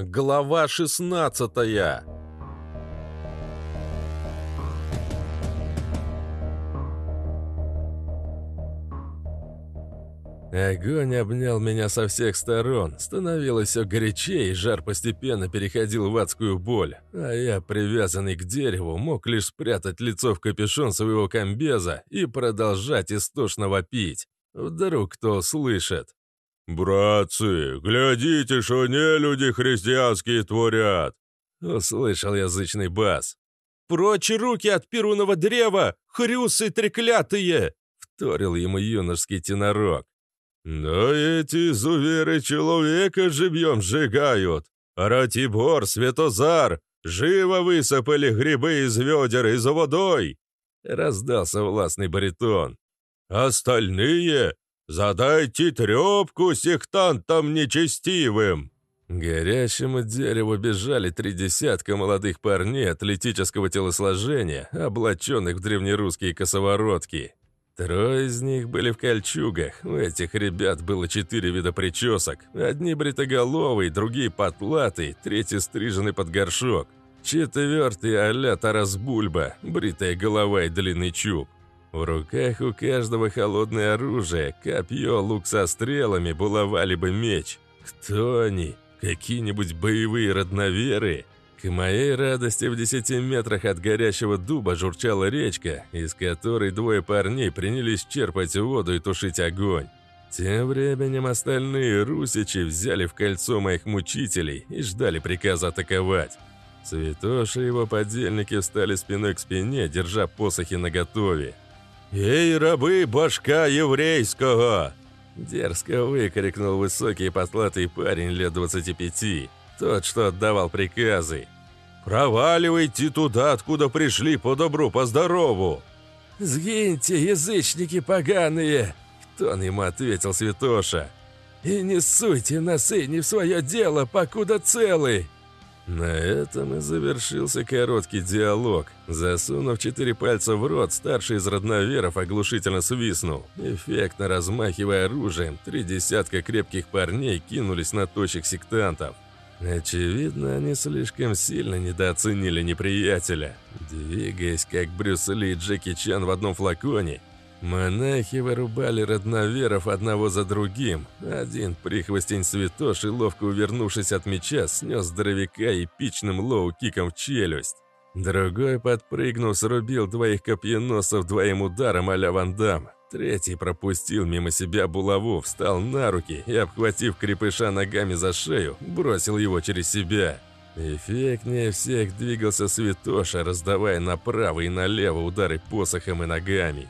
Глава 16 Огонь обнял меня со всех сторон, становилось все горячее, и жар постепенно переходил в адскую боль, а я, привязанный к дереву, мог лишь спрятать лицо в капюшон своего комбеза и продолжать истошно вопить. Вдруг кто слышит. «Братцы, глядите, что не люди христианские творят!» Услышал язычный бас. «Прочь руки от перуного древа, хрюсы треклятые!» Вторил ему юношеский тенорок. «Да эти изуверы человека живьем сжигают! Ратибор, Светозар, живо высыпали грибы из ведер и за водой!» Раздался властный баритон. «Остальные задайте трепку сектантам нечестивым!» Горящему дереву бежали три десятка молодых парней атлетического телосложения, облаченных в древнерусские косоворотки. Трое из них были в кольчугах. У этих ребят было четыре вида причесок. Одни бритоголовые, другие потлатые, третий стриженный под горшок. Четвертый а-ля Тарас Бульба, бритая голова и длинный чуб. В руках у каждого холодное оружие, копье, лук со стрелами, булава либо меч. Кто они? Какие-нибудь боевые родноверы? К моей радости в десяти метрах от горящего дуба журчала речка, из которой двое парней принялись черпать воду и тушить огонь. Тем временем остальные русичи взяли в кольцо моих мучителей и ждали приказа атаковать. Святоша и его подельники встали спиной к спине, держа посохи наготове. «Эй, рабы башка еврейского!» Дерзко выкрикнул высокий потлатый парень лет 25. Тот, что отдавал приказы. «Проваливайте туда, откуда пришли, по добру, по здорову!» «Сгиньте, язычники поганые!» Кто ему ответил Святоша. «И не суйте носы не в свое дело, покуда целый!» На этом и завершился короткий диалог. Засунув четыре пальца в рот, старший из родноверов оглушительно свистнул. Эффектно размахивая оружием, три десятка крепких парней кинулись на тощих сектантов. Очевидно, они слишком сильно недооценили неприятеля. Двигаясь, как Брюс Ли и Джеки Чан в одном флаконе, монахи вырубали родноверов одного за другим. Один прихвостень святош и, ловко увернувшись от меча, снес здоровяка эпичным лоу-киком в челюсть. Другой, подпрыгнув, срубил двоих копьеносов двоим ударом а-ля Ван. Третий пропустил мимо себя булаву, встал на руки и, обхватив крепыша ногами за шею, бросил его через себя. Эффектнее всех двигался Святоша, раздавая направо и налево удары посохом и ногами.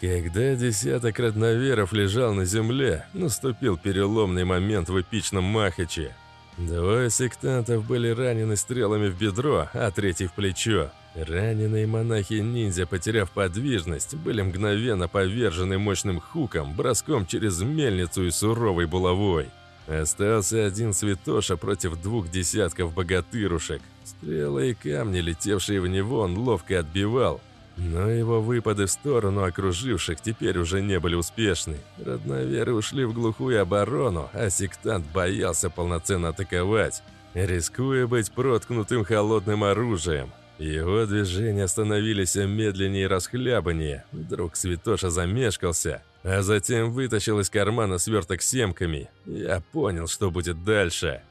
Когда десяток родноверов лежал на земле, наступил переломный момент в эпичном махаче. Двое сектантов были ранены стрелами в бедро, а третий в плечо. Раненые монахи-ниндзя, потеряв подвижность, были мгновенно повержены мощным хуком, броском через мельницу и суровой булавой. Остался один святоша против двух десятков богатырушек. Стрелы и камни, летевшие в него, он ловко отбивал. Но его выпады в сторону окруживших теперь уже не были успешны. Родноверы ушли в глухую оборону, а сектант боялся полноценно атаковать, рискуя быть проткнутым холодным оружием. Его движения становились медленнее и расхлябаннее. Вдруг Святоша замешкался, а затем вытащил из кармана сверток с семками. Я понял, что будет дальше.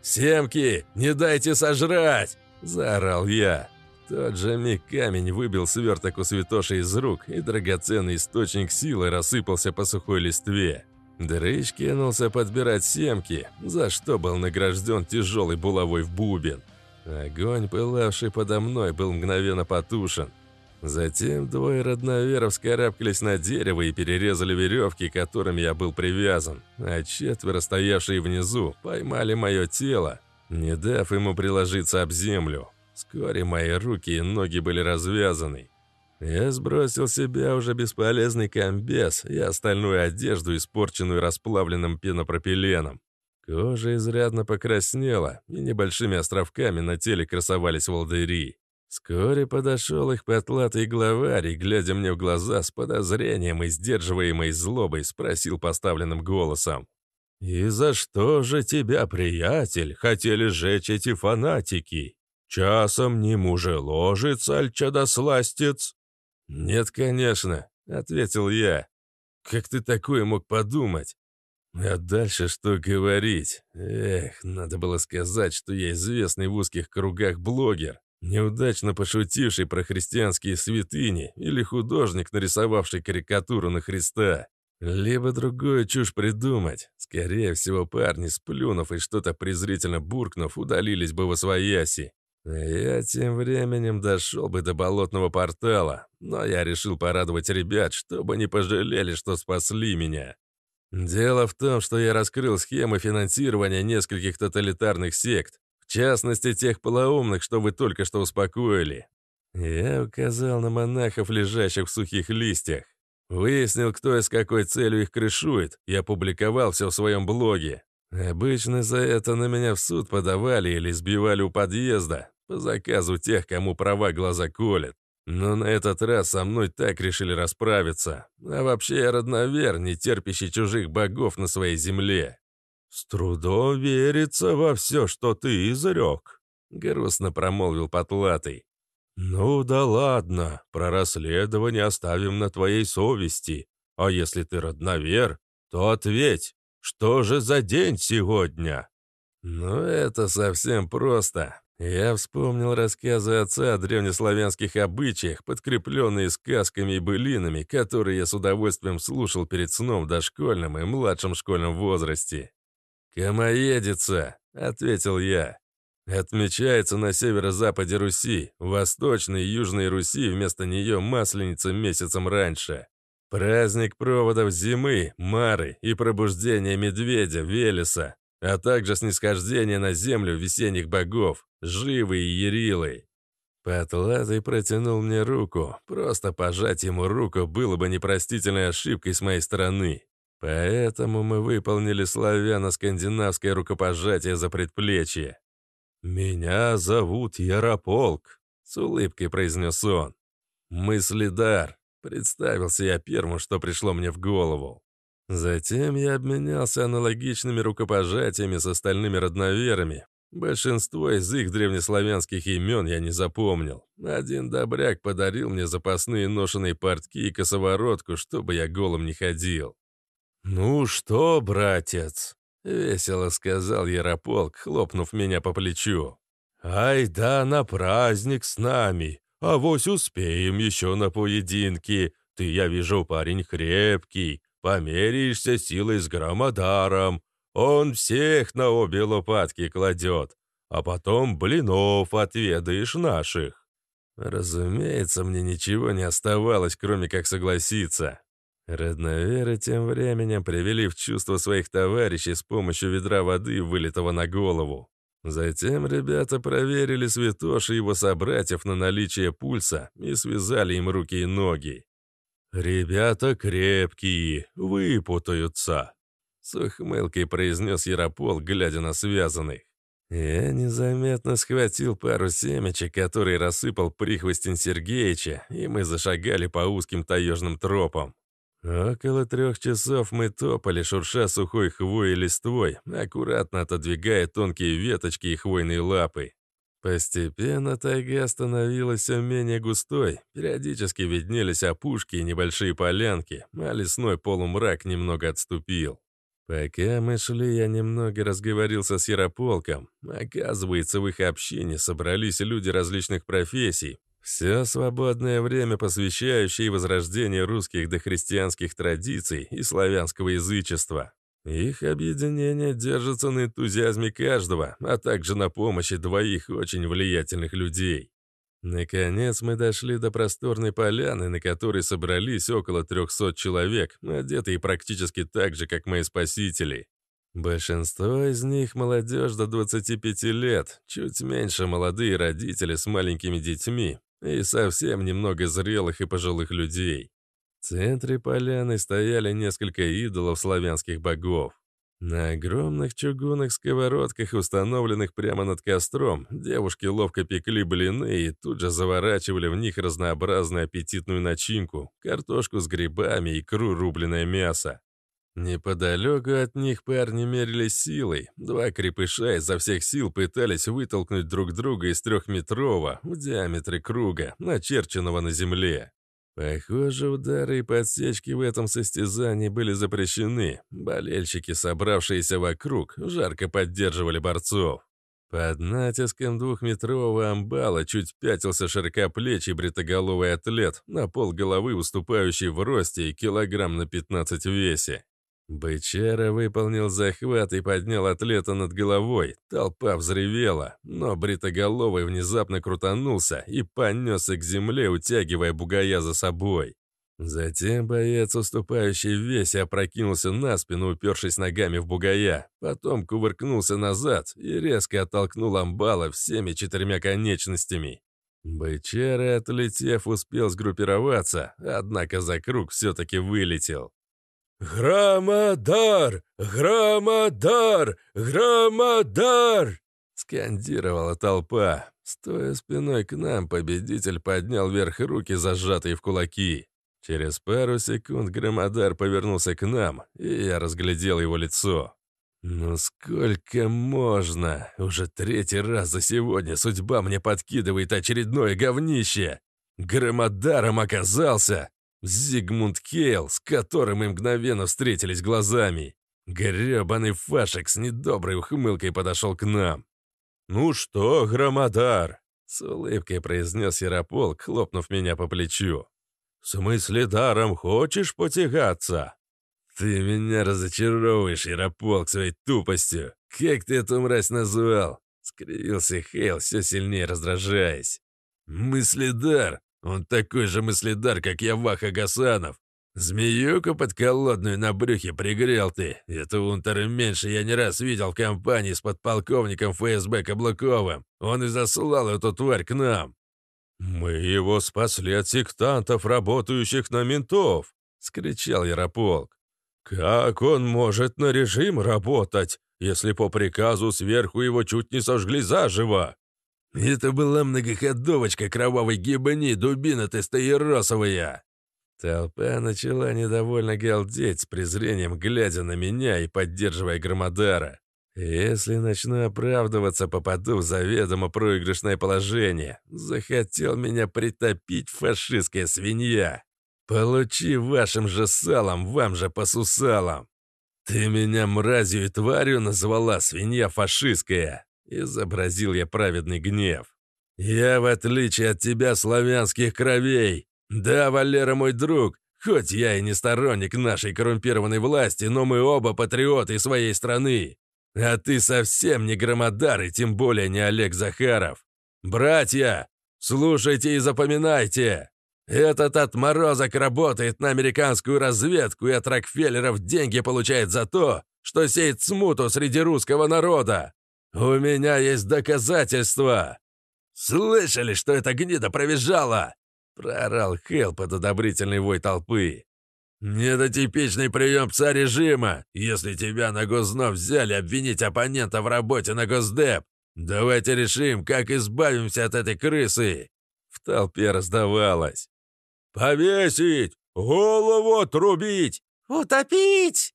«Семки, не дайте сожрать!» – заорал я. Тот же миг камень выбил сверток у Святоши из рук, и драгоценный источник силы рассыпался по сухой листве. Дрыщ кинулся подбирать семки, за что был награжден тяжелой булавой в бубен. Огонь, пылавший подо мной, был мгновенно потушен. Затем двое родноверов скарабкались на дерево и перерезали веревки, к которым я был привязан, а четверо, стоявшие внизу, поймали мое тело, не дав ему приложиться об землю. Вскоре мои руки и ноги были развязаны. Я сбросил себя уже бесполезный комбез и остальную одежду, испорченную расплавленным пенопропиленом. Кожа изрядно покраснела, и небольшими островками на теле красовались волдыри. Вскоре подошел их потлатый главарь и, глядя мне в глаза с подозрением и сдерживаемой злобой, спросил поставленным голосом. «И за что же тебя, приятель, хотели сжечь эти фанатики? Часом не мужеложец, аль чадосластец?» «Нет, конечно», — ответил я. «Как ты такое мог подумать? А дальше что говорить? Эх, надо было сказать, что я известный в узких кругах блогер, неудачно пошутивший про христианские святыни или художник, нарисовавший карикатуру на Христа. Либо другую чушь придумать. Скорее всего, парни, сплюнув и что-то презрительно буркнув, удалились бы во свояси. Я тем временем дошел бы до болотного портала, но я решил порадовать ребят, чтобы не пожалели, что спасли меня. Дело в том, что я раскрыл схемы финансирования нескольких тоталитарных сект, в частности, тех полоумных, что вы только что успокоили. Я указал на монахов, лежащих в сухих листьях. Выяснил, кто и с какой целью их крышует, и опубликовал все в своем блоге. Обычно за это на меня в суд подавали или сбивали у подъезда, по заказу тех, кому права глаза колят. Но на этот раз со мной так решили расправиться. А вообще я родновер, не терпящий чужих богов на своей земле. «С трудом верится во все, что ты изрек», — грустно промолвил Потлатый. «Ну да ладно, про расследование оставим на твоей совести. А если ты родновер, то ответь, что же за день сегодня?» «Ну это совсем просто. Я вспомнил рассказы отца о древнеславянских обычаях, подкрепленные сказками и былинами, которые я с удовольствием слушал перед сном в дошкольном и младшем школьном возрасте. «Камоедица», — ответил я. Отмечается на северо-западе Руси, восточной и южной Руси вместо нее масленица месяцем раньше. Праздник проводов зимы, Мары и пробуждения медведя, Велеса, а также снисхождение на землю весенних богов, Живы и Ярилы. Потлатый протянул мне руку. Просто пожать ему руку было бы непростительной ошибкой с моей стороны. Поэтому мы выполнили славяно-скандинавское рукопожатие за предплечье. «Меня зовут Ярополк», — с улыбкой произнес он. «Мыследар», — представился я первым, что пришло мне в голову. Затем я обменялся аналогичными рукопожатиями с остальными родноверами. Большинство из их древнеславянских имен я не запомнил. Один добряк подарил мне запасные ношеные портки и косоворотку, чтобы я голым не ходил. «Ну что, братец?» — весело сказал Ярополк, хлопнув меня по плечу. «Ай да на праздник с нами, а вось успеем еще на поединки. Ты, я вижу, парень крепкий, Померяешься силой с Громодаром. Он всех на обе лопатки кладет, а потом блинов отведаешь наших». Разумеется, мне ничего не оставалось, кроме как согласиться. Родноверы тем временем привели в чувство своих товарищей с помощью ведра воды, вылитого на голову. Затем ребята проверили Святош и его собратьев на наличие пульса и связали им руки и ноги. «Ребята крепкие, выпутаются», — с ухмылкой произнес Яропол, глядя на связанных. Я незаметно схватил пару семечек, которые рассыпал прихвостень Сергеича, и мы зашагали по узким таежным тропам. Около трех часов мы топали, шурша сухой хвоей листвой, аккуратно отодвигая тонкие веточки и хвойные лапы. Постепенно тайга становилась все менее густой, периодически виднелись опушки и небольшие полянки, а лесной полумрак немного отступил. Пока мы шли, я немного разговорился с Ярополком. Оказывается, в их общине собрались люди различных профессий, все свободное время посвящающее возрождению русских дохристианских традиций и славянского язычества. Их объединение держится на энтузиазме каждого, а также на помощи двоих очень влиятельных людей. Наконец мы дошли до просторной поляны, на которой собрались около 300 человек, одетые практически так же, как мои спасители. Большинство из них молодежь до 25 лет, чуть меньше молодые родители с маленькими детьми и совсем немного зрелых и пожилых людей. В центре поляны стояли несколько идолов славянских богов. На огромных чугунных сковородках, установленных прямо над костром, девушки ловко пекли блины и тут же заворачивали в них разнообразную аппетитную начинку, картошку с грибами, икру, рубленое мясо. Неподалеку от них парни мерились силой. Два крепыша изо всех сил пытались вытолкнуть друг друга из трехметрового в диаметре круга, начерченного на земле. Похоже, удары и подсечки в этом состязании были запрещены. Болельщики, собравшиеся вокруг, жарко поддерживали борцов. Под натиском двухметрового амбала чуть пятился широкоплечий бритоголовый атлет, на пол головы уступающий в росте и килограмм на 15 весе. Бычара выполнил захват и поднял атлета над головой. Толпа взревела, но бритоголовый внезапно крутанулся и понесся к земле, утягивая бугая за собой. Затем боец, уступающий в весе, опрокинулся на спину, упершись ногами в бугая. Потом кувыркнулся назад и резко оттолкнул амбала всеми четырьмя конечностями. Бычара, отлетев, успел сгруппироваться, однако за круг все-таки вылетел. «Громодар! Громодар! Громодар!» Скандировала толпа. Стоя спиной к нам, победитель поднял вверх руки, зажатые в кулаки. Через пару секунд Громодар повернулся к нам, и я разглядел его лицо. «Ну сколько можно? Уже третий раз за сегодня судьба мне подкидывает очередное говнище. Громодаром оказался Зигмунд Кейл, с которым мы мгновенно встретились глазами. Гребаный фашек с недоброй ухмылкой подошел к нам. «Ну что, громодар?» — с улыбкой произнес Ярополк, хлопнув меня по плечу. «В смысле даром хочешь потягаться?» «Ты меня разочаровываешь, Ярополк, своей тупостью. Как ты эту мразь назвал?» — скривился Хейл, все сильнее раздражаясь. «Мыследар? Он такой же мыследар, как я, Ваха Гасанов. Змеюку подколодную на брюхе пригрел ты. Этого унтера меньше я не раз видел в компании с подполковником ФСБ Каблуковым. Он и заслал эту тварь к нам. «Мы его спасли от сектантов, работающих на ментов!» — скричал Ярополк. «Как он может на режим работать, если по приказу сверху его чуть не сожгли заживо?» Это была многоходовочка кровавой гибани, дубина тестоеросовая. Толпа начала недовольно галдеть с презрением, глядя на меня и поддерживая Громодара. Если начну оправдываться, попаду в заведомо проигрышное положение. Захотел меня притопить фашистская свинья. Получи вашим же салом, вам же по сусалам. Ты меня мразью и тварью назвала, свинья фашистская. Изобразил я праведный гнев. «Я, в отличие от тебя, славянских кровей. Да, Валера мой друг, хоть я и не сторонник нашей коррумпированной власти, но мы оба патриоты своей страны. А ты совсем не громодар и тем более не Олег Захаров. Братья, слушайте и запоминайте. Этот отморозок работает на американскую разведку и от Рокфеллеров деньги получает за то, что сеет смуту среди русского народа. «У меня есть доказательства!» «Слышали, что эта гнида провизжала?» — проорал Хелл под одобрительный вой толпы. «Недотипичный прием пса режима, если тебя на Гознов взяли обвинить оппонента в работе на Госдеп. Давайте решим, как избавимся от этой крысы!» В толпе раздавалось. «Повесить! Голову отрубить! Утопить!»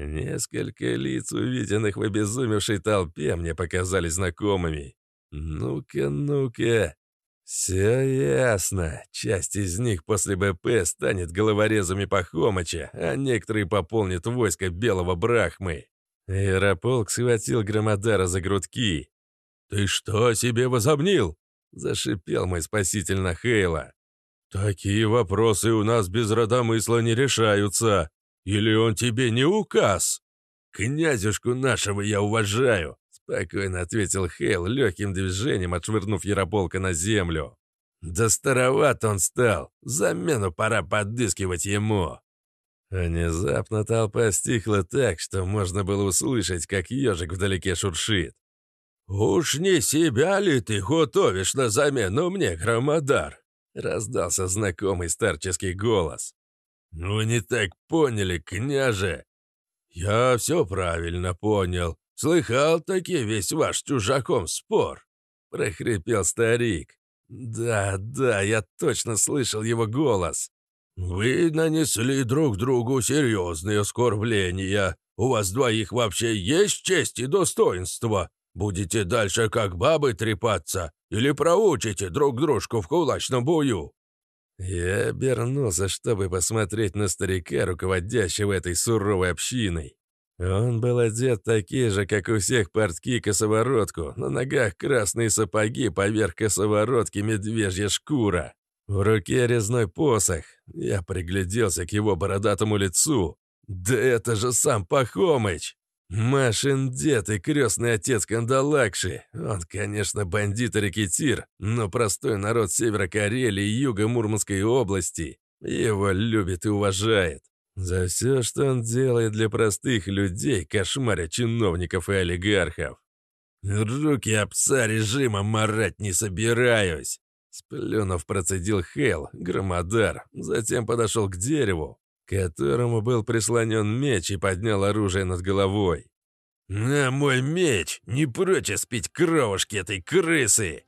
Несколько лиц, увиденных в обезумевшей толпе, мне показались знакомыми. Ну-ка, ну-ка. Все ясно. Часть из них после БП станет головорезами Пахомыча, а некоторые пополнят войско Белого Брахмы. Аэрополк схватил Громодара за грудки. «Ты что себе возомнил?» — зашипел мой спаситель на Хейла. «Такие вопросы у нас без родомысла не решаются. Или он тебе не указ?» «Князюшку нашего я уважаю», — спокойно ответил Хейл, легким движением отшвырнув Ярополка на землю. «Да староват он стал. Замену пора подыскивать ему». Внезапно толпа стихла так, что можно было услышать, как ежик вдалеке шуршит. «Уж не себя ли ты готовишь на замену мне, Громодар?» — раздался знакомый старческий голос. «Ну, не так поняли, княже!» «Я все правильно понял. Слыхал таки весь ваш чужаком спор?» — прохрипел старик. «Да, да, я точно слышал его голос. «Вы нанесли друг другу серьезные оскорбления. У вас двоих вообще есть честь и достоинство? Будете дальше как бабы трепаться или проучите друг дружку в кулачном бою?» Я обернулся, чтобы посмотреть на старика, руководящего этой суровой общиной. Он был одет такие же, как у всех портки косоворотку, на ногах красные сапоги, поверх косоворотки медвежья шкура. В руке резной посох. Я пригляделся к его бородатому лицу. Да это же сам Пахомыч! Машин дед и крестный отец Кандалакши. Он, конечно, бандит и рекетир, но простой народ севера Карелии и юга Мурманской области его любит и уважает. За все, что он делает для простых людей, кошмаря чиновников и олигархов. Руки об режима марать не собираюсь. Сплюнув, процедил Хейл, громодар, затем подошел к дереву, которому был прислонен меч и поднял оружие над головой. «На мой меч! Не прочь спить кровушки этой крысы!»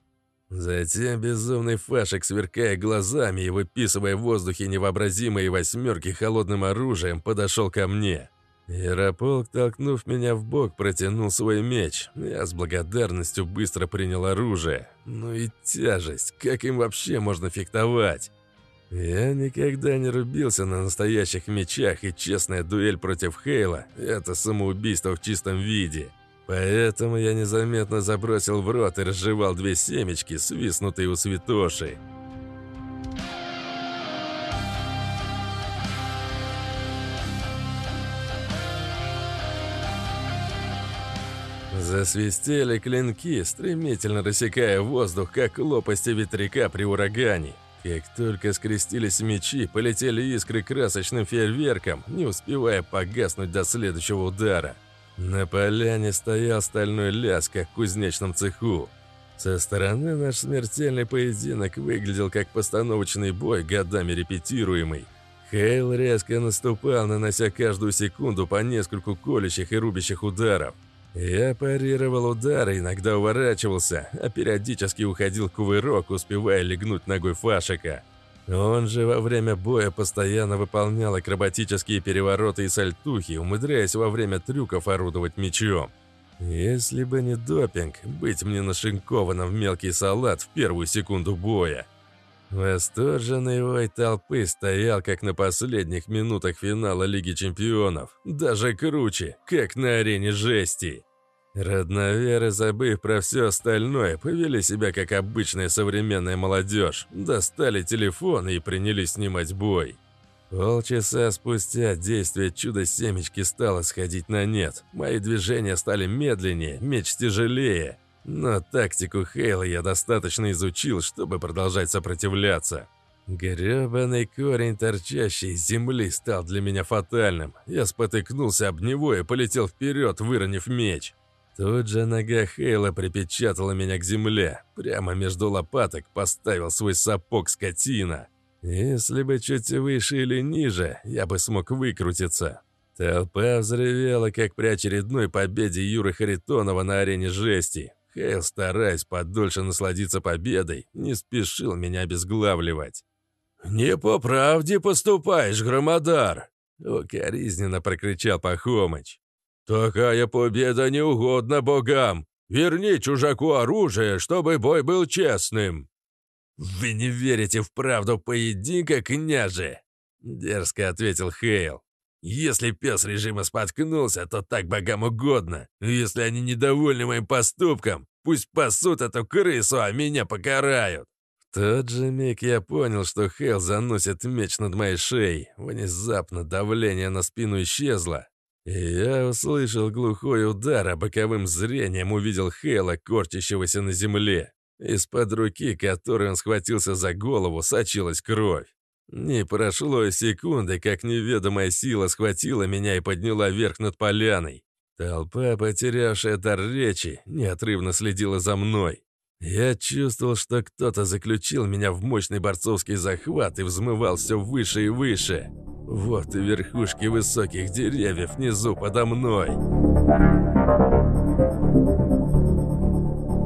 Затем безумный фашек, сверкая глазами и выписывая в воздухе невообразимые восьмерки холодным оружием, подошел ко мне. Ярополк, толкнув меня в бок, протянул свой меч. Я с благодарностью быстро принял оружие. Ну и тяжесть, как им вообще можно фехтовать? Я никогда не рубился на настоящих мечах, и честная дуэль против Хейла – это самоубийство в чистом виде. Поэтому я незаметно забросил в рот и разжевал две семечки, свистнутые у святоши. Засвистели клинки, стремительно рассекая воздух, как лопасти ветряка при урагане. Как только скрестились мечи, полетели искры красочным фейерверком, не успевая погаснуть до следующего удара. На поляне стоял стальной лязг, как в кузнечном цеху. Со стороны наш смертельный поединок выглядел как постановочный бой, годами репетируемый. Хейл резко наступал, нанося каждую секунду по нескольку колющих и рубящих ударов. Я парировал удары, иногда уворачивался, а периодически уходил кувырок, успевая легнуть ногой Фашика. Он же во время боя постоянно выполнял акробатические перевороты и сальтухи, умудряясь во время трюков орудовать мечом. Если бы не допинг, быть мне нашинкованным в мелкий салат в первую секунду боя. Восторженный вой толпы стоял, как на последних минутах финала Лиги Чемпионов. Даже круче, как на арене жести. Родноверы, забыв про все остальное, повели себя как обычная современная молодежь, достали телефон и принялись снимать бой. Полчаса спустя действие чудо-семечки стало сходить на нет. Мои движения стали медленнее, меч тяжелее. Но тактику Хейла я достаточно изучил, чтобы продолжать сопротивляться. Гребаный корень, торчащий из земли, стал для меня фатальным. Я спотыкнулся об него и полетел вперед, выронив меч. Тут же нога Хейла припечатала меня к земле. Прямо между лопаток поставил свой сапог скотина. Если бы чуть выше или ниже, я бы смог выкрутиться. Толпа взревела, как при очередной победе Юры Харитонова на арене жести. Хейл, стараясь подольше насладиться победой, не спешил меня обезглавливать. «Не по правде поступаешь, Громодар!» — укоризненно прокричал Пахомыч. «Такая победа не угодна богам! Верни чужаку оружие, чтобы бой был честным!» «Вы не верите в правду поединка, княже!» — дерзко ответил Хейл. Если пес режима споткнулся, то так богам угодно. Если они недовольны моим поступком, пусть пасут эту крысу, а меня покарают. В тот же миг я понял, что Хейл заносит меч над моей шеей. Внезапно давление на спину исчезло. Я услышал глухой удар, а боковым зрением увидел Хейла, корчащегося на земле. Из-под руки, которой он схватился за голову, сочилась кровь. Не прошло секунды, как неведомая сила схватила меня и подняла вверх над поляной. Толпа, потерявшая дар речи, неотрывно следила за мной. Я чувствовал, что кто-то заключил меня в мощный борцовский захват и взмывал все выше и выше. Вот и верхушки высоких деревьев внизу подо мной.